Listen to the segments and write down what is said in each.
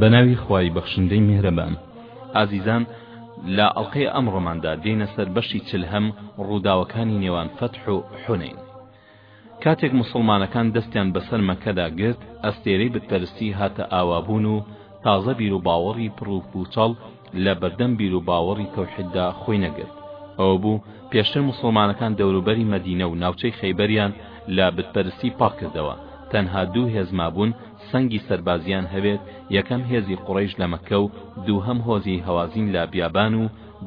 بەناوی خوای بەخشندەی میهرەبان. ئازیزان لە ئەڵقەی ئەمڕۆماندا دێینە سەر بەشی چل هەم ڕووداوەکانی نێوان فەتح و حونەین کاتێک موسڵمانەکان دەستیان بەسەر مەکەدا گرت ئەستێرەی بتپەرستی هاتە ئاوابوون و تازە بیروباوەڕی پڕ و پوچەڵ لە بەردەم بیروباوەڕی تەوحیددا خۆی نەگرت ئەوە بوو پێشتر موسڵمانەکان دەوروبەری مەدینە و ناوچەی خەیبەریان لە بتپەرستی پاک کردەوە تەنها دوو هێز مابوون سەنگی سەربازیان هەبێت یەکەم هێزی قوڕەیش لە مەککە و دووهەم هۆزی هەوازین لە بیابان و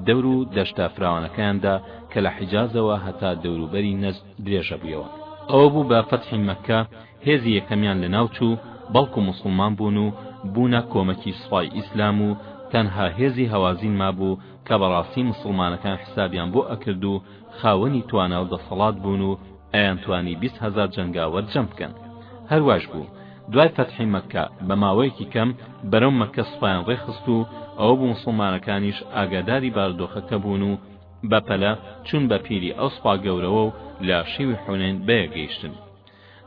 دەور و دەشتە فراوانەکەیاندا کە لە حیجازەوە هەتا دەوروبەری نەجد درێژە بویەوە ئەوە بوو بە فەتحی مەککە هێزی یەکەمیان لە ناو چوو بەڵکو موسڵمان بوون و بوونە کۆمەکی سوپای ئیسلام و تەنها هێزی هەوازین مابوو کە بەڕاستی موسڵمانەکان حسابیان بۆ ئەکرد و خاوەنی توانا و دەسەڵات بوون و ئەیانتوانی بیست هەزار جەنگاوەر جەم بکەن. هەرواش بوو، دوای فەتحی مەککە بە ماوەیەکی کەم بەرەو مەککە سوپایان ڕێکخست و ئەوە بوو موسڵمانەکانیش ئاگاداری بارودۆخەکە بوون و بە پەلە چوون بە پیری ئەو سوپا گەورەوە و لە شیوی حونەین بەیەک گەیشتن.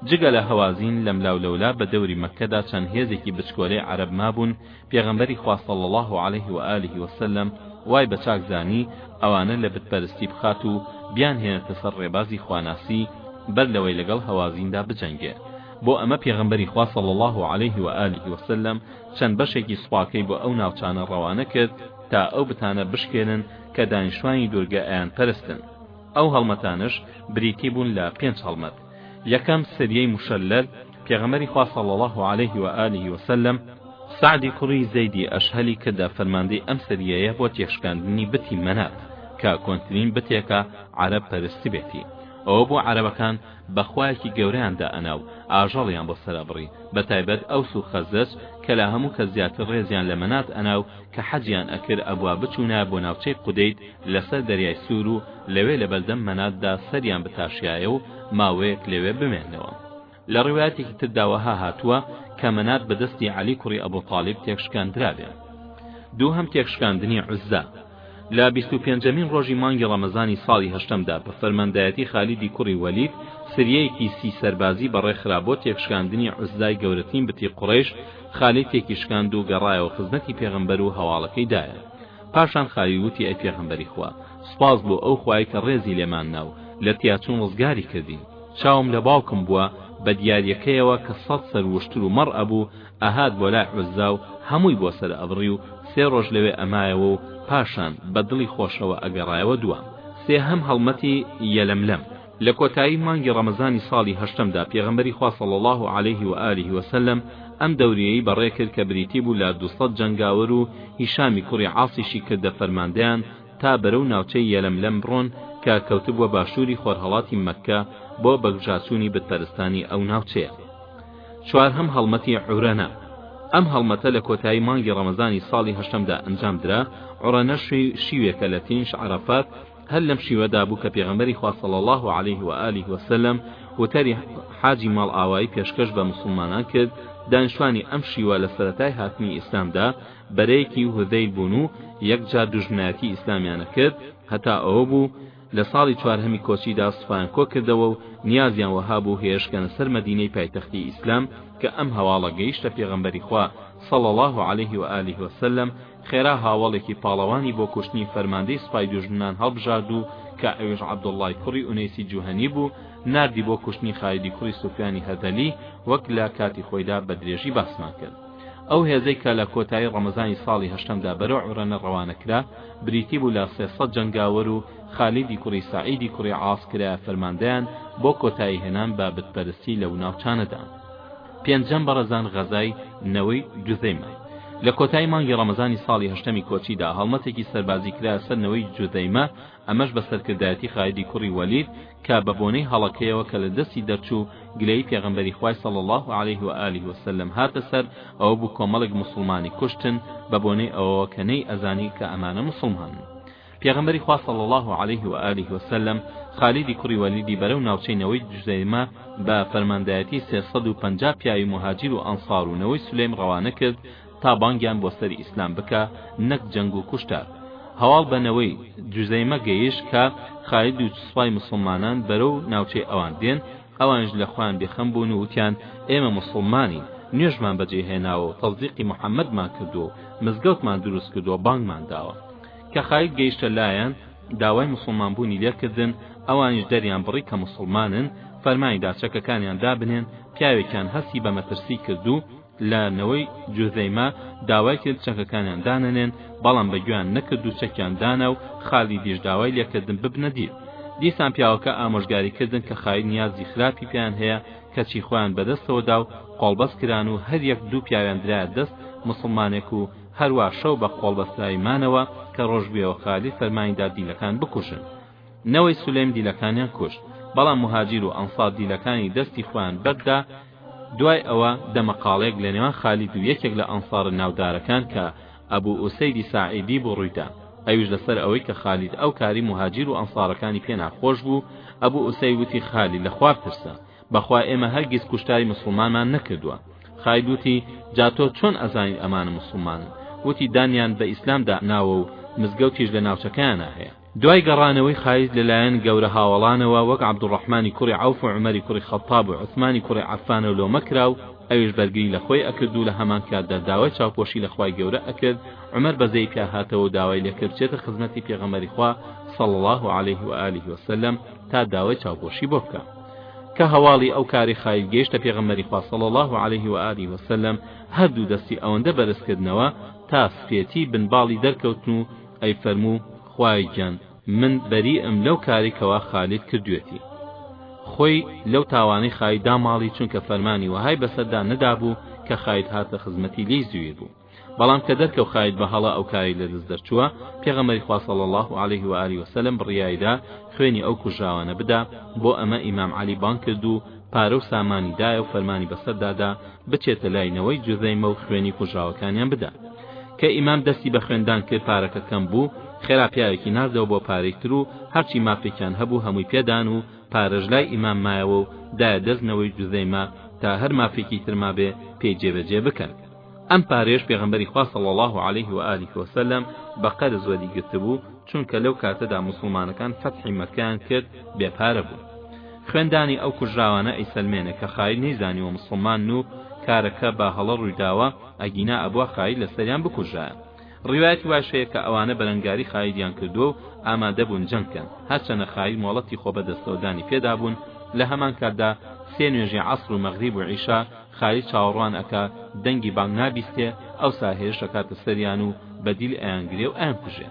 جگە لە هەوازین لەملاولەولا بە دەوری مەککەدا چەند هێزێکی بچکۆلەی عەرەب مابوون پێغەمبەری خوا صلی اللە علیه و آله و سلم وای بە چاک زانی ئەوانە لە بت پەرستی بخات و بیانهێنێتە سەر ڕێبازی خواناسی بەر لەوەی لەگەڵ هەوازیندا بجەنگێ بۆ ئەمە پێغەمبەری خوا صلی اللە علیه و آله و سلم چەند بەشێکی سوپاکەی بۆ ئەو ناوچانە ڕەوانە کرد تا ئەو بتانە بشکێنن کە دانیشتوانی دوورگە ئەیان پەرستن ئەو هەڵمەتانەش بریتی بوون لە پێنج هەڵمەت یەکەم سریەی مشلل پێغەمبەری خوا صلی الله علیه و آله و سلم سەعدی کوڕی زەیدی ئەشهەلی کردە فەرماندەی ئەم سریەیە بۆ تێکشکاندنی بتی مەنات کە کۆنترین بتێکە عەرەب پەرستبێتی ئەوە بۆ عەرەبەکان بە خوایەکی گەورەیان دائەنا و ئاژەڵیان بۆ سەرا بڕی بە تایبەت ئەوس و خەزرەج کە لە هەموو کەس زیاتر ڕێزیان لە مەنات ئەنا و کە حەجیان ئەکرد ئەبوا بچوونایە بۆ ناوچەی قودەید لەسەر دەریای سوور و لەوێ لە بەردەم مەناتدا سەریان بتاشیایە و ماوەیەک لەوێ بمێنەوە. لە ڕیوایەتێکی تردا وەها هاتووە کە مەنات بە دەستی عەلی کوڕی ئەبو تالیب تێکشکاندرابێ. دووهەم تێکشکاندنی عوززا لە بیست و پێنجەمین ڕۆژی مانگی ڕەمەزانی ساڵی هەشتەمدا بە فەرماندایەتی خالیدی کوڕی وەلید سریەیەکی سی سەربازی بەڕێ خرا بۆ تێکشکاندنی عوززای گەورەترین بتی قوڕەیش، خالید تێکی شکاند و گەڕایەوە خزمەتی پێغەمبەر و هەواڵەکەی دایە. پاشان خاوی وتی ئەی پێغەمبەری خوا سوپاس بۆ ئەو خوای کە ڕێزی لێمان ناو لە تیاچوون ڕزگاری کردین چاوم لە باوکم بووە بە دیاریەکەیەوە کە سەد سەر وشتر و مەڕ ئەبوو ئەهات بۆ لای عوزا و هەمووی بۆ سەر ئەبڕی و سێ ڕۆژ لەوێ ئەمایەوە و پاشان بە دڵی خۆشەوە ئەگەڕایەوە دووام سێهەم هەڵمەتی یەلەملەم لە کۆتایی مانگی ڕەمەزانی ساڵی هەشتەمدا پێغەمبەری خوا صلی اللە علیه و آله و سلم ئەم دەوریەی بەڕێ کرد کە بریتی بوو لە دوو سەد جەنگاوەر و هیشامی کوڕی عاسیشی کردە فەرماندەیان تا بەرەو ناوچەی یەلەملەم بڕۆن کە کەوتبووە باشووری خۆرهەڵاتی مەککە بۆ بەگژاچوونی بتپەرستانی ئەو ناوچەیە چوارهەم هەڵمەتی عورەنە ئەم هەڵمەتە لە کۆتایی مانگی ڕەمەزانی ساڵی هەشتمدا ئەنجام درا عڕەنە شوێ شیوێکە لە تینش عرفات هەر لەم شیوەدا بوو کە پێغەمبەری خوا صلی الله علیه و آله و سلم وتاری حاجی ماڵئاوایی پێشکەش بە مسلمانان کرد دانیشتوانی ئەم شیوە لە سەرەتای هاتنی ئیسلامدا بەرەیەکی هوذیل بوون و یەکجار دوژمنایەتی ئیسلامیانە کرد هەتا ئەوە بوو لە ساڵی چوارهەمی کۆچیدا سوپایان کۆ کردەوە و نیازیان وەها بوو هێرشکەنە سەر مەدینەی پایتەختی ئیسلام کە ئەم هەواڵە گەیشتە پێغەمبەری خوا صلی الله علیه و آله و سلم خێرا هاوەڵێکی پاڵەوانی بۆ کوشتنی فەرماندەی سوپای دوژمنان هەڵبژارد و کە ئەویش عەبدوڵڵای کوڕی ئونەیسی جوهەنی بوو، ناردی بۆ کوشتنی خالیدی کوڕی سوفیانی هەزەلی، وەک لە کاتی خۆیدا بە درێژی باسمان کرد. ئەو هێزەی کە لە کۆتایی ڕەمەزانی ساڵی هەشتەمدا بەرەو عورەنە ڕەوانە کرا، بریتی بوو لە سێ سەد جەنگاوەر و خالیدی کوڕی سەعیدی کوڕی عاس کرایە فەرماندەیان بۆ کۆتایی هێنان بە بتپەرستی لەو ناوچانەدا. پێنجەم بەڕێزان غەزای نەوەی جوزەیمە لە کۆتایی مانگی ڕەمەزانی ساڵی هەشتەمی کۆچیدا هەڵمەتێکی سەربازی کرایە سەر نەوەی جوزەیمە ئەمەش بە سەرکردایەتی خالیدی کوڕی وەلید کە بە بۆنەی هەڵەکەیەوە کە لە دەستی دەرچوو گلەیی پێغەمبەری خوای صلی الله علیه و آله و سلم هاتە سەر ئەوە بوو کۆمەڵێک موسڵمانی کوشتن بە بۆنەی ئەوەوە کە نەیئەزانی کە ئەمانە موسڵمانن پێغەمبەری خوا صلی اللە علیه و آله و سلم خالیدی کوڕی وەلیدی بەرەو ناوچەی نەوەی جوزەیمە بە فەرماندایەتی سێ سەد و پەنجا پیاوی موهاجیر و ئەنصار و نەوەی سولەیم ڕەوانە کرد تا بانگیان بۆ سەری ئیسلام بکا نەک جەنگ و کوشتار هەواڵ بە نەوەی جوزەیمە گەیشت کە خالید و سوپای مسلمانان بەرەو ناوچەی ئەوان دێن ئەوانش لە خۆیان بێخەم بوون و وتیان ئێمە مسلمانین نوێژمان بەجێ هێناوە و تەزدیقی محەممەدمان کردووە و مزگەوتمان دروست کردووە بانگمان داوە کە خالید گەیشتە لایان داوای موسڵمان بوونی لێ کردن ئەوانیش دەریان بڕی کە موسڵمانن فەرمانی دا چەکەکانیان دابنێن پیاوێکیان هەستی بە مەترسی کرد و لە نەوەی جوزەیمە داوای کرد چەکەکانیان دانەنێن بەڵام بە گوێیان نەکرد و چەکیان دانا و خالیدیش داوای لێکردن ببنە دیل دیسان پیاوەکە ئامۆژگاری کردن کە خاید نیازی خراپی پێیان هەیە کەچی خۆیان بەدەستەوەدا و قۆڵبەست کران و هەر یەک دوو پیاویان درایە دەست مسلمانێک و هەروا شەو بە قۆڵبەستراوی مانەوە کە ڕۆژ بوێ و خالید فەرمانی دا دیلەکان بکوژن. نەوەی سولەیم دیلەکانیان کوشت، بەڵام موهاجیر و ئەنسار دیلەکانی دەستی خۆیان بەرد دا، دوای ئەوە دەمەقاڵێک لە نێوان خالید و یەکێک لە ئەنسارە ناودارەکان کە ئەبو ئوسەیدی ساعیدی بوو ڕووی دا، ئەویش لە سەر ئەوەی کە خالید ئەو کاری موهاجیر و ئەنسارەکانی پێ ناخۆش بوو، ئەبو ئوسەید وتی خالید لە خوا بترسە، بەخوا ئێمە هەرگیز کوشتاری مسوڵمانمان نەکردووە خاید وتی جا تۆ چۆن ئەزانیت ئەمانە مسوڵمانن وتی دانیان بە ئیسلامدا ناوە و مزگەوتیش لە ناوچەکەیانا هەیە دوای گەڕانەوەی خالید لەلایەن گەورە هاوەڵانەوە وەک عەبدولڕەحمانی کوڕی عەوف و عومەری کوڕی خەتتاب و عوسمانی کوڕی عەففانەوە لۆمە کرا و ئەویش بەرگری لە خۆی ئەکرد و لە هەمان کاتدا داوای چاوپۆشی لە خوای گەورە ئەکرد عومەر بەزەی پیا هاتەوە و داوای لێکرد بچێتە خزمەتی پێغەمبەری خوا صلی اللە علیه و آله وسلم تا داوای چاوپۆشی بۆ بکا کە هەواڵی ئەو کارەی خالید گەیشتە پێغەمبەری خوا صلی اللە علیه و آله و سلم هەردوو دەستی ئەوەندە بەرز کردنەوە تا سپێتی بن باڵی دەرکەوتن و ئەی فەرموو خوایە گیان من بەریئم لەو کارەی کەوا خالید کردوێتی خۆی لەو تاوانەی خالید داماڵی چونکە فەرمانی وەهای بەسەردا نەدابوو کە خالید هاتە خزمەتی لێی زویر بوو بەڵام کە دەرکەو خایت بە هەڵە ئەو کارەی لە دەست دەرچووە، پێغەمبەری خوا صلی اللە علیه و آله وسلم بڕیاری دا خوێنی ئەو کوژراوانە بدا، بۆ ئەمە ئیمام عەلی بانگ کرد و پارە و سامانی دایە و فەرمانی بەسەردا دا بچێتە لای نەوەی جوزەیمە و خوێنی کوژراوەکانیان بدا. کە ئیمام دەستی بە خوێندان کرد پارەکە کەم بوو، خێرا پیاوێکی ناردەوە بۆ پارەی تر و هەرچی مافێکیان هەبوو هەمووی پێدان و پارەش لای ئیمام مایەوە و دایە دەست نەوەی جوزەیمە تا هەر مافێکی تر مابێ پێی جێبەجێ بکەن. ئەم پارەیەش پێغەمبەری خوا صلی اللە علیه و آله و سلم بە قەرز وەری گرتبوو چونکە لەو کاتەدا موسڵمانەکان فەتحی مەکەیان کرد بێ پارە بوون خوێندانی ئەو کوژراوانە ئەیسەلمێنە کە خای نەیزانیوە مسلمان و کارەکە بە هەڵە ڕوویداوە ئەگینا ئەبووە خای لەسەریان بکوژایە ڕیواەتی واش هەیە کە ئەوانە بەرەنگاری خایدیان کردووە و ئامادەبوون جەنگکەن هەرچەنە خای مۆڵەتی خۆ بەدەستەوەدانی پێدابوون لە هەمان کاتدا سێ نوێژی عەسر و مەغریب و عیشا خایز چاوەڕوان ئەکا دەنگی بانگ نابیستێ ئەوسا هێرش ئەکاتە سەریان و بە دیل ئەیانگرێ و ئەیانکوژێ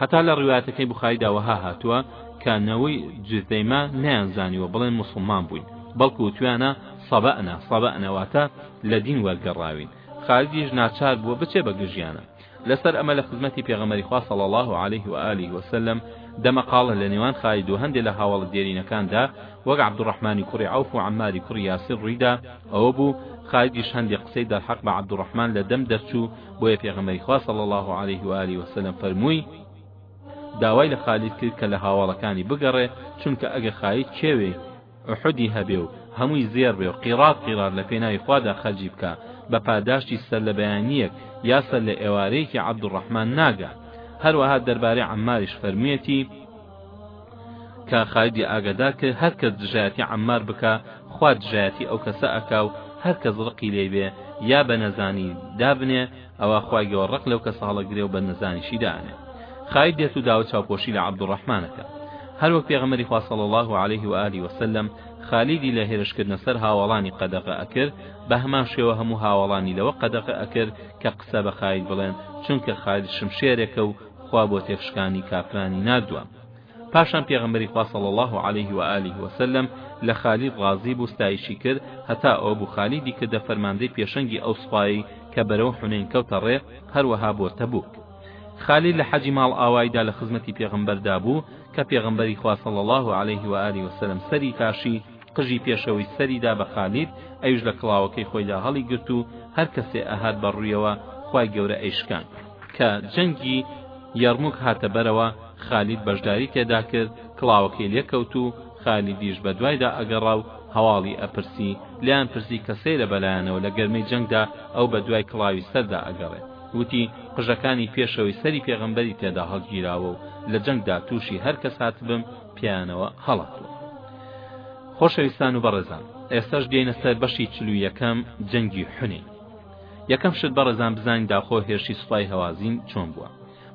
هەتا لە ڕیوایەتەکەی بوخاریدا وەها هاتووە کە نەوەی جوزەیمە نەیانزانیوە بڵێن موسڵمان بووین بەڵکو وتویانە سەبەئنا سەبەئنا واتە لە دین وەرگەڕاوین خالیدیش ناچار بووە بچێ بە گرژیانە لەسەر ئەمە لە خزمەتی پێغەمبەری خوا صلی اللە علیه و آله و سلم دەمەقاڵە لە نێوان خالید و هەندێ لە هاوەڵە دێرینەکاندا وەک عبدالرحمن کوڕی عوف و عماری کوڕی یاسر ڕوویدا ئەوە بوو خالیدیش هەندێ قسەی دەرحەق بە عبدالرحمن لە دەم دەرچوو بۆیە پێغەمبەری خوا صلی اللە علیه و آله و سلم فەرمووی داوای لە خالید کرد کە لە هاوەڵەکانی بگەڕێ چونکە ئەگەر خالید کێوێ ئوحودی هەبێ و هەمووی زێڕ بێ و قیڕات قیڕات لە پێناوی خوادا خەرجی بکا بە پاداشتی سەر لە بەیانییەک یا سەر لە ئێوارەیەکی عەبدوڕەحمان ناگا هەروەها دەربارەی عەمماریش فەرموویەتی کە خالیدی ئاگادار کرد هەر کەس دژایەتی عەممار بکا خوا دژایەتی ئەو کەسە ئەکا و هەر کەس ڕقی لێی بێ یا بە نەزانی دابنێ ئەوا خوای گەوە ڕق لەو کەسە هەڵەگرێ و بەندەزانیشی دانێ خایب دێت و داوە چاوپۆشی لە عەبدوڕەحمانەکە هەروەک پێغەمەری خوا صلی الله علیه و آله وسلم خالیدی لە هێرشکردنە سەر هاوەڵانی قەدەغە ئەکرد بە هەمان شێوە هەموو هاوەڵانی لەوە قەدەغە ئەکرد کە قسە بە خالید بڵێن چونکە خالید شمشێرێکە و خوا بۆ تێکشکانی کافرانی ناردووە پاشان پێغەمبەری خوا صلی اللە علیه و آله و سلم لە خالید ڕازی بوو ستایشی کرد هەتا ئەوە بوو خالیدی کردە فەرماندەی پێشەنگی ئەو سوپایەی کە بەرەو حونەین کەوتە ڕێ هەروەها بۆ تەبوک خالید لە حەجی ماڵ ئاوایدا لە خزمەتی پێغەمبەردا بوو کە پێغەمبەری خوا صلی اللە علیه و آله و سلم سەری تاشی قژی پێشەوەی سەریدا بە خالید ئەویش لە کڵاوەکەی خۆیدا هەڵی گرت و هەر کەسێ ئەهات بەڕوویەوە خوای گەورە ئەیشکان کە جەنگی یەرموک هاتە بەرەوە خالید بەشداری تێدا کرد، کڵاوەکەی لێ کەوت و خالیدیش بە دوایدا ئەگەڕا و هەواڵی ئەپرسی، لێیان پرسی کە سەیرە بەلایانەوە لە گەرمەی جەنگدا ئەو بە دوای کڵاوی سەردا ئەگەڕێ، وتی، قژەکانی پێشەوەی سەری پێغەمبەری تێدا هەڵگیراوە و لە جەنگدا تووشی هەر کەس هاتبم پێیانەوە هەڵاتووە. خۆشەویستان و بەڕێزان ئێستاش دێینە سەر بەشی چل و یەکەم جەنگی حونەین. یەکەم شت بەڕێزان بزانین داخۆ هێرشی سوپای هەوازین چۆن بووە؟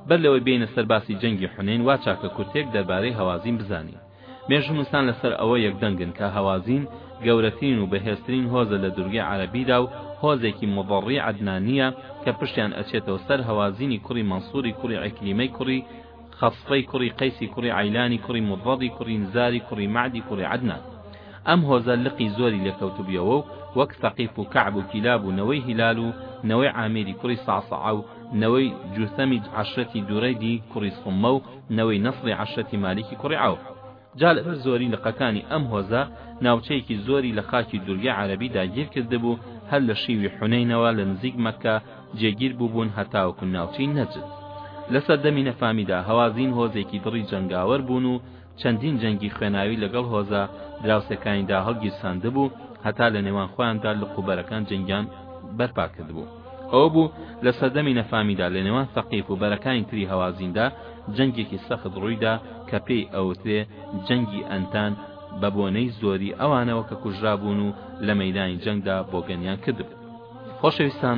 بەر لەوەی بێینە سەر باسی جەنگی حونەین وا چاکە کورتێک دەربارەی هەوازین بزانین. مێژوونووسان لەسەر ئەوە یەکدەنگن کە هەوازین گەورەترین و بەهێزترین هۆزە لە دوورگەی عەرەبیدا و هۆزێکی موضڕی عەدنانییە کە پشتیان ئەچێتەوە سەر هەوازینی کوڕی مەنسووری کوڕی عیکریمەی کوڕی خەسفەی کوڕی قەیسی کوڕی عەیلانی کوڕی موضڕی کوڕی نزاری کوڕی مەعدی کوڕی عەدنان. ئەم هۆزە لقی زۆری لێ کەوتبویەوە و وەک سەقیف و کەعب و کیلاب و نەوەی هیلال و نەوەی عامیری کوڕی سەعسەعە و نەوەی جوثەمی عەشرەتی دورەیدی کوڕی صمە و نەوەی نەصری عەشرەتی مالیکی کوڕی عەوف. جا لەبەر زۆری لقەکانی ئەم هۆزە ناوچەیەکی زۆری لە خاکی دورگەی عەرەبی داگیر کردبوو هەر لە شیوی حونەینەوە لە نزیک مەککە جێگیر بووبوون هەتاوەکو ناوچەی نەجد. لە سەردەمی نەفامیدا هەوازین هۆزێکی دڕی جەنگاوەر بوون و چەندین جەنگی خوێناوی لەگەڵ هۆزە دراوسێکانیدا هەڵگیرساندبوو هەتا لە نێوان خۆیاندا لق و بەرەکان جەنگیان بەرپا کردبوو ئەوە بوو لە سەردەمی نەفامیدا لە نێوان سەقیف و بەرەکانی تری هەوازیندا جەنگێکی سەخت ڕوویدا کە پێی ئەوترێ جەنگی ئەنتان بە بۆنەی زۆری ئەوانەوە کە کوژرابوون و لە مەدانی جەنگدا بۆگەنیان کردبوو خۆشەویستان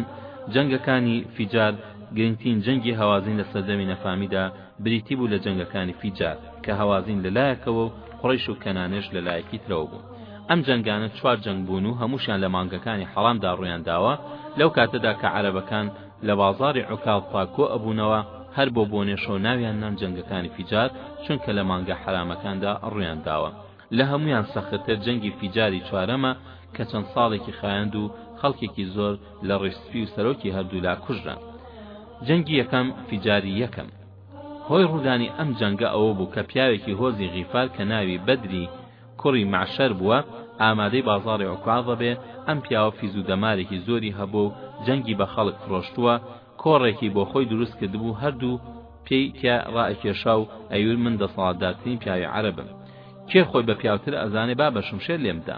جەنگەکانی فیجار گرنگترین جەنگی هەوازین لە سەردەمی نەفامیدا بریتی بوو لە جەنگەکانی فیجار کە هەوازین لە لایەکەوە و قوڕەیش و کەنانێش لە لایەکی ترەوە بوون ئەم جەنگانە چوار جەنگ بوون و هەمووشیان لە مانگەکانی حەڕامدا ڕوویان داوە لەو کاتەدا کە عەرەبەکان لە بازاڕی عوکاڵپا کۆ ئەبوونەوە هەر بۆ بۆنێشەوە ناویان نان جەنگەکانی فیجار چونکە لە مانگە حەرامەکاندا ڕوویان داوە لە هەموویان سەختتر جەنگی فیجاری چوارەمە کە چەند ساڵێکی خایاند و خەڵکێکی زۆر لە ڕیش سپی و سەرۆکی هەردوولا کوژران. جەنگی یەکەم، فیجاری یەکەم، هۆی ڕوودانی ئەم جەنگە ئەوە بوو کە پیاوێکی هۆزی غیفار کە ناوی بەدری کوڕی مەعشەر بووە ئامادەی بازاڕی عوکاظە بێ، ئەم پیاوە فیز و دەمارێکی زۆری هەبووە و جەنگی بە خەڵک فڕۆشتووە، کۆڕێکی بۆ خۆی دروست کردبوو هەردوو پێی تیا ڕائەکێشا و ئەیوت من دەسەڵاتدارترین پیاوی عەرەبم کێ خۆی بە پیاوتر ئەزانێ با بە شمشێر لێم بدا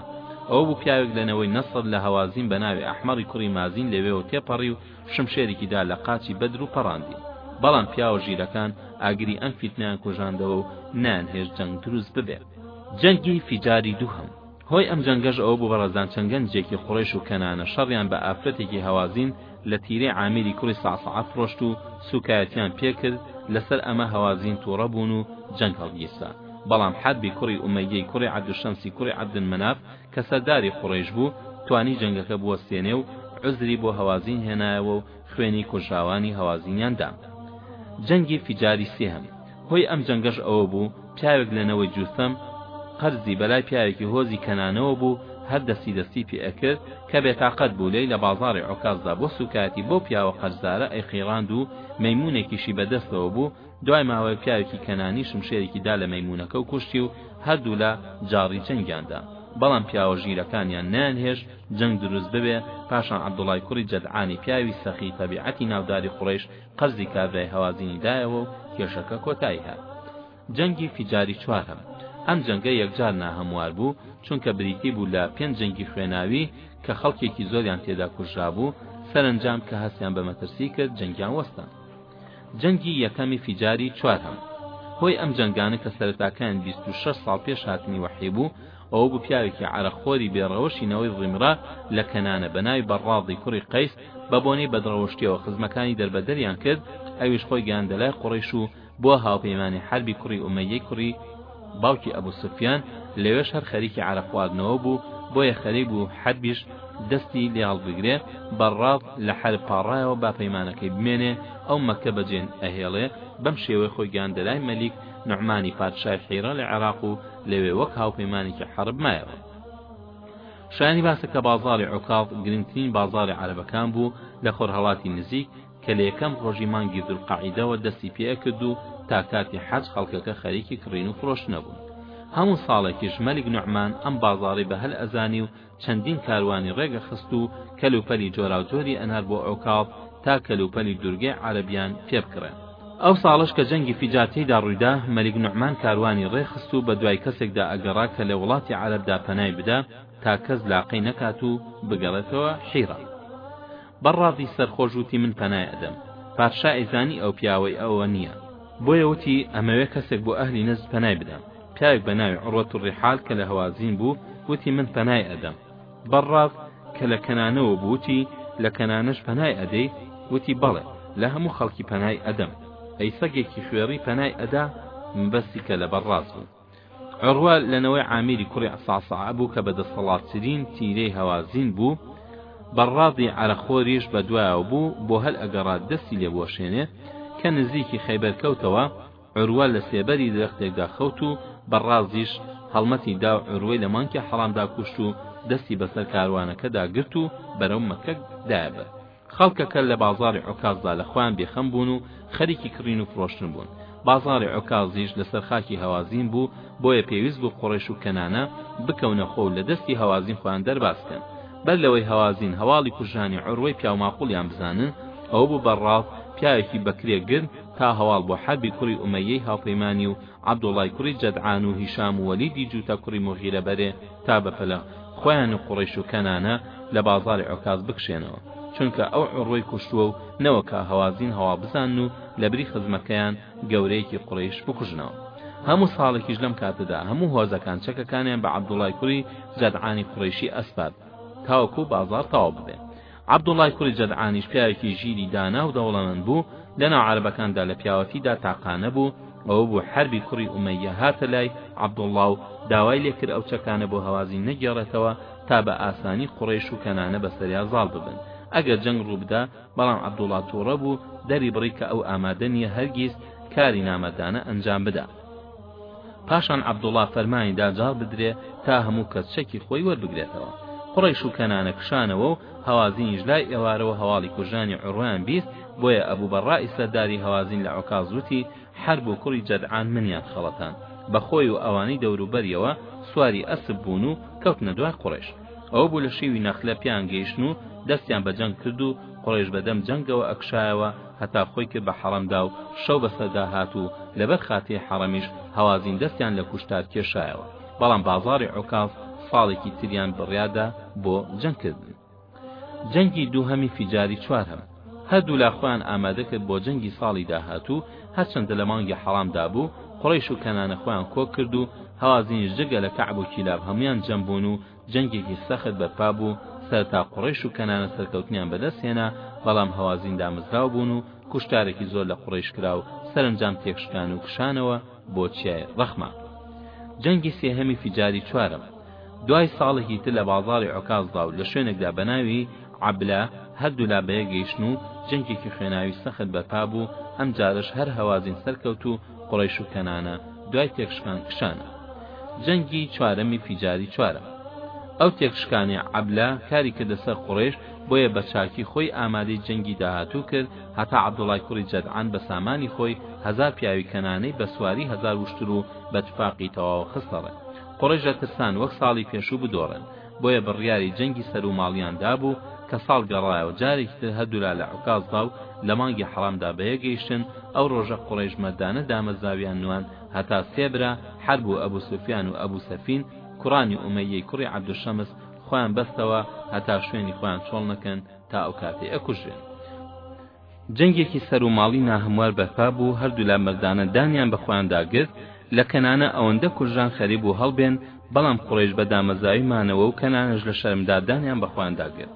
ئەوە بوو پیاوێک لە نەوەی نەسڕ لە هەوازین بە ناوی ئەحمەڕی کوڕی مازین لەوێوە تێپەڕی و شمشێرێکی دا لە قاچی بەدر و پەڕاندی بەڵام پیاوە ژیرەکان ئاگری ئەم فیتنەیان کوژاندەوە و نانهێشت جەنگ دروست ببێ جەنگی فیجاری دووهەم هۆی ئەم جەنگەش ئەوە بوو بەڕێزان چەند گەنجێکی قوڕەیش و کەنانە شەڕیان بە ئافرەتێکی هەوازین لە تیرەی عامیری کوڕی سەعسەعە فڕۆشت و سووکایەتیان پێ کرد، لەسەر ئەمە هەوازین تووڕە بوون و جەنگ هەڵگیرسا. بەڵام حەربی کوڕی ئومەییەی کوڕی عەبدولشەمسی کوڕی عەبدولمەناف کە سەرداری قوڕەیش بوو، توانی جەنگەکە بوەستێنێ و عوزری بۆ هەوازین هێنایەوە و خوێنی کوژراوانی هەوازینیان دا. جەنگی فیجاری سێهەم. هۆی ئەم جەنگەش ئەوە بوو پیاوێک لە نەوەی جوسەم قەرزی بەلای پیاوێکی هۆزی کەنانەوە بوو هەر دەستی دەستی پێ ئەکرد کە بێتاقەت بوو لێی لە بازاڕی عوکازدا بۆ سوکایەتی بەو پیاوە قەرزارە ئەیقیڕاند و مەیموونێکیشی بە دەستەوە بوو دوای ماوەیەک پیاوێکی کەنانی شمشێرێکی دا لە مەیموونەکە و کوشتی و هەردوولا جاڕی جەنگیاندا بەڵام پیاوە ژیرەکانیان نەیانهێشت جەنگ دروست ببێ پاشان عەبدوڵای کوڕی جەدعانی پیاوی سەخی تەبیعەتی ناوداری قوڕەیش قەرزی کابرای هەوازینی دایەوە و کێشەکە کۆتایی هات. جەنگی فیجاری چوارهەم، ئەم جەنگە یەکجار ناهەموار بوو، چونکە بریتی بوو لە پێنج جەنگی خوێناوی کە خەڵکێکی زۆریان تێدا کوژرابوو، سەرەنجام کە هەستیان بە مەترسی کرد جەنگیان وەستان. جەنگی یەکەمی فیجاری چوارهەم، هۆی ئەم جەنگانە کە سەرەتاکەیان بیست و شەش ساڵ پێش هاتنی وەحی بوو، ئەوە بوو پیاوێکی عەرەق خۆری بێ ڕەوشی نەوەی ضیمرە لە کەنانە بە ناوی بەڕاضی کوڕی قەیس بە بۆنەی بەدڕەوشتیەوە خزمەکانی دەربەدەریان کرد ئەویش خۆی گەیاندە لای قوڕەیش و بووە هاوپەیمانی حەربی کوڕی ئومەیەی کوڕی باوکی ئەبو سوفیان لەوێش هەر خەریکی عەرەق خواردنەوە بوو بۆیە خەریک بوو حەربیش دەستی لێ هەڵبگرێ بەڕاض لە حەرب پاڕایەوە با پەیمانەکەی بمێنێ ئەو مەکە بەجێ ئەهێڵێ بەم شێوەی خۆی گەیاندە لای مەلیک نوعمانی پادشای حیرە لە عێراق و لەوێ وەک هاوپەیمانێکی حەڕب مایەوە شایانی باسە کە بازاری عکاڵ گرنگترین بازاری عەرەبەکان بوو لە خۆرهەڵاتی نزیک کە لە یەکەم ڕۆژی مانگی دولقەعیدەوە دەستی پێکرد و تا کاتی حەج خەڵکەکە خەریکی کڕین و فرۆشتنە بوون هەموو ساڵێکیش مەلیک نوعمان ئەم بازاڕی بە هەل ئەزانی و چەندین کاروانی ڕێگە خست و کەل و پەلی جۆراوجۆری ئەنار بۆ عوکاظ تا کەل و پەلی دورگەی عەرەبیان پێ بکڕێن. ئەو ساڵەش کە جەنگی فیجار تێیدا ڕوویدا، مەلیک نوعمان کاروانی ڕێ خست و بە دوای کەسێکدا ئەگەڕا کە لە وڵاتی عەرەبدا پەنای بدا تا کەس لاقەی نەکات و بگەڕێتەوە حیرا. بە ڕازی سەرخۆش وتی من پەنای ئەدەم پادشا ئەیزانی ئەو پیاوەی ئەوە نییە بۆیە وتی ئەمەوێ کەسێک بۆ ئەهلی نەجد پەنای بدەم پیاوێک بە ناوی عروەت الرحال کە لە هەوازین بوو وتی من پەنای ئەدەم بەڕاز کە لە کەنانەوە بووتی لە کەنانەش پەنای ئەدەی وتی بەڵێ لە هەموو خەڵکی پەنای ئەدەم ئەی سەگێکی خوێڕی پەنای ئەدا مبەستی کە لە بەڕاز بوو عروە لە نەوەی عامیری کوڕی عساسە بوو کە بە دەسەڵاتترین تیرەی هەوازین بوو بەڕادی عرەخۆریش بە دوایەوە بوو بۆ هەل ئەگەڕا دەستی لێ بوەشێنێ کە نزیکی خەیبەر کەوتەوە عروە لە سێبەری درەختێکدا خەوت و بەڕازیش هەڵمەتی دا و عروەی لە مانکی حەڵامدا کوشت و دەستی بەسەر کاروانەکەدا گرت و بەرەو مەکە دایبرد خەڵکەکە لە بازاڕی عوکازدا لە خۆیان بێخەم بوون و خەریکی کڕین و فرۆشتن بوون بازاڕی عوکازیش لەسەر خاکی هەوازین بوو بۆیە پێویست بوو قوڕەیش و کەنانە بکەونە خۆ و لە دەستی هەوازین خۆیان دەرباز بکەن بەر لەوەی هەوازین هەواڵی کوژرانی عوروەی پیاوماقوڵیان بزانن ئەوە بوو بە ڕاڵ پیاوێکی بەکرێ گرت تا هەواڵ بۆ حەربی کوڕی ئومەیەی هاوپەیمانی و عەبدوڵای کوڕی جەدعان و هیشام و وەلیدی جووتە کوڕی موغیرە بەرێ تا بەپەلە خۆیان و قوڕەیش و کەنانە لە بازاڕی عوکاز بکشێنەوە چونکە ئەو عوڕوەی کوشتووە و نەوەکا هەوازین هەواڵ بزانن و لە بری خزمەکەیان گەورەیەکی قوڕەیش بکوژنەوە هەموو ساڵێکیش لەم کاتەدا هەموو هۆزەکان چەکەکانیان بە عەبدوڵای کوڕی جەدعانی قوڕەیشی ئەسپارد تاوەکو بازاڕ تەواو ببێ عەبدوڵڵای کوڕی جەدعانیش پیاوێکی ژیری دانا و دەوڵەمەند بوو، لەناو عەرەبەکاندا لە پیاوەتیدا تاقانە بوو، ئەوە بوو حەربی کوڕی ئومەییە هاتە لای عەبدوڵڵا و داوای لێ کرد ئەو چەکانە بۆ هەوازین نەگێڕێتەوە تا بە ئاسانی قوڕەیش و کەنانە بەسەریا زاڵ ببن ئەگەر جەنگ ڕوو بدا، بەڵام عەبدوڵڵا تووڕە بوو، دەری بڕی کە ئەو ئامادە نییە هەرگیز کاری نامەردانە ئەنجام بدا. پاشان عەبدوڵڵا فەرمانی دا جاڕ بدرێ تا هەموو کەس چەکی خۆی وەربگرێتەوە. قوڕەیش و کەنانە کشانەوە و هەوازینیش لای ئێوارەوە هەواڵی کوژرانی عوروەیان بیست، بۆیە ئەبوو بەڕڕائی سەرداری هەوازین لە عوکاز وتی، حەرب و کوڕی جەدعان منیان خەڵەتاند. بە خۆی و ئەوانەی دەوروبەریەوە سواری ئەسپ بوون و کەوتنە دوای قوڕەیش. ئەوە بوو لە شێوی نەخلە پێیان گەیشتن و دەستیان بە جەنگ کرد و قوڕەیش بە دەم جەنگەوە ئەکشایەوە، هەتا خۆی کرد بە حەڕەمدا و شەو بەسەردا هات و لەبەر خاتری حەڕەمیش هەوازین دەستیان لە کوشتار کێشایەوە، بەڵام بازاڕی عوکاز ساڵێکی تریان بڕیادا بۆ جەنگ کردن. جەنگی دووهەمی فیجاری چوارهەم. هەردوولا خۆیان ئامادە کرد بۆ جەنگی ساڵی داهاتوو، هەرچەندە لە مانگی حەڕامدا بوو، قوڕەیش و کەنانە خۆیان کۆک کرد و هەوازینیش جگە لە کەعب و کیلاب هەموویان جەم بوون و جەنگێکی سەخت بەرپا بوو، سەرەتا قوڕەیش و کەنانە سەرکەوتنیان بەدەست هێنا، بەڵام هەوازین دامەزراو بوون و کوشتارێکی زۆر لە قوڕەیش کرا و سەرەنجام تێکشکان و کشانەوە بۆ چیای ڕەخمە. جەنگی سێهەمی فیجاری چوارەم دوای ساڵێکی تر لە بازاڕی عوکازدا و لە شوێنێکدا بە ناوی، عەبلە، هەردوولا بەیەک گەیشتن و جەنگێکی خوێناوی سەخت بەرپا بوو، ئەمجارەش هەر هەوازین سەرکەوت و، قوڕەیش و کەنانە دوای تێکشکان کشانە جەنگی چوارەمی فیجاری چوارەم ئەو تێکشکانی عەبلە کاری کردە سەر قوڕێش بۆیە بە چاکی خۆی ئامادەی جەنگی داهاتوو کرد هەتا عەبدوڵای کوڕی جەدعان بە سامانی خۆی هەزار پیاوی کەنانەی بە سواری هەزار وشتر و بە تفاقی تەواو خستەڕێ قوڕێش لە ترسان وەک ساڵی پێشوو بدۆڕێن بۆیە بڕیاری جەنگی سەروو ماڵیان دابوو کە ساڵ گەڕایەوە جارێکی تر هەردوولا لە عوکازدا و لە مانگی حەرامدا بەیەک گەیشتن، ئەو ڕۆژە قوڕەیش مەردانە دامەزراویان نواند هەتا سێ برا، حەرب و ئەبو سوفیان و ئەبو سەفین، کوڕانی ئومەییەی کوڕی عەبدولشەمس، خۆیان بەستەوە هەتا شوێنی خۆیان چۆڵ نەکەن تا ئەو کاتەی ئەکوژرێن. جەنگێکی سەروماڵی ناهەموار بەرپا بوو، هەردوولا مەردانە دانیان بە خۆیاندا گرت، لە کەنانە ئەوەندە کوژران خەریک بوو هەڵبێن، بەڵام قوڕەیش بە دامەزراوی مانەوە و کەنانەش لە شەرمدا دانیان بە خۆیاندا گرت.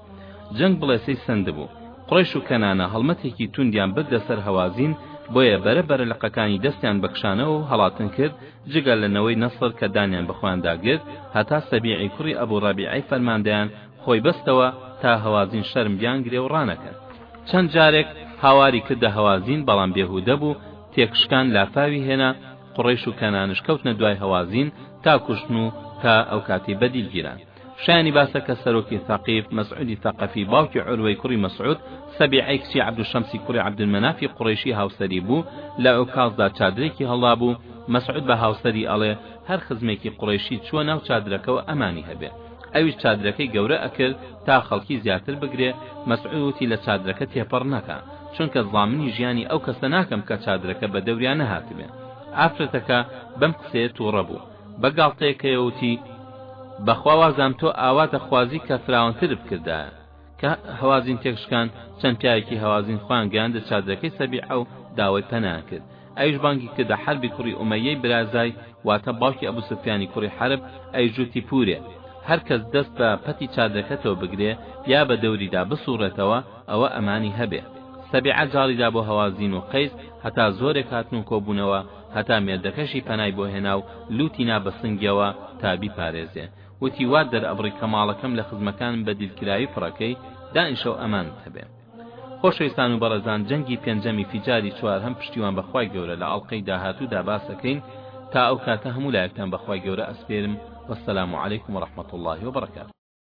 جەنگ بڵێسەی سەندبوو. قوڕەیش و کەنانە هەڵمەتێکی توندیان بردە سەر هەوازین، بۆیە بەرە بەرە لقەکانی دەستیان بە کشانەوە و هەڵاتن کرد، جگە لە نەوەی نەسڕ کە دانیان بە خۆیاندا گرت، هەتا سەبیعی کوڕی ئەبو ڕەبیعەی فەرماندەیان خۆی بەستەوە تا هەوازین شەرم بیانگرێ و ڕانەکەن. چەند جارێک هاواری کردە هەوازین بەڵام بێهودە بوو، تێکشکان لافاوی هێنا، قوڕەیش و کەنانش کەوتنە دوای هەوازین تا کوشتن و تا ئەوکاتەی بەدیل گیران. شایانی باسە کە سەرۆکی ثەقیف، مەسعودی ثەقەفی باوکی عوروەی کوڕی مەسعود، سەبیعەی کچی عەبدوشەمسی کوڕی عەبدولمەنافی قوڕەیشی هاوسەری بوو، لە عوکاظدا چادرێکی هەڵدابوو، مەسعود بە هاوسەری ئەڵێ، هەر خزمێکی قوڕەیشی چووە ناو چادرەکەوە ئەمانی هەبێ. ئەویش چادرەکەی گەورە ئەکرد تا خەڵکی زیاتر بگرێ، مەسعود وتی لە چادرەکە تێپەڕ نەکا، چونکە زامنی ژیانی ئەو کەسە ناکەم کە چادرەکە بە دەوریا نەهاتبێ. ئافرەتەکە بەم قسەیە توڕە بوو، بە گاڵتەیەکەیەوە وتی، بەخوا وازام تۆ ئاوات ئەخوازی کە فراوانترت بکردایە. کە هەوازین تێکشکان، چەند پیاوێکی هەوازین خۆیان گەیاندە چادرەکەی سەبیعە و داوای پەنایان کرد، ئەویش بانگی کردە حەربی کوڕی ئومەیەی برازای، واتە باوکی ئەبو سوفیانی کوڕی حەرب، ئەویش وتی پوورێ! هەر کەس دەست بە پەتی چادرەکەتەوە بگرێ یا بە دەوریدا بسووڕێتەوە، ئەوە ئەمانی هەبێ. سەبیعە جاڕی دا بۆ هەوازین و قەیس، هەتا زۆرێک هاتن و کۆ بوونەوە، هەتا مێردەکەشی پەنای بۆ هێنا و لووتی نا بە سنگیەوە تا بیپارێزێ. وتی وات دەرئەبڕی کە ماڵەکەم لە خزمەکانم بە دیلکراوی پڕەکەی دائنشە و ئەمانت هەبێ. خۆشەویستان و بەڕێزان جەنگی پێنجەمی فیجاری چوارهەم پشتیوان بە خوای گەورە لە ئەڵقەی داهاتوودا باس ئەکەین تا ئەو کاتە هەموو لایەکتان بە خوای گەورە ئەسپێرم والسلام علیکم ورحمة اللە وبرکاته.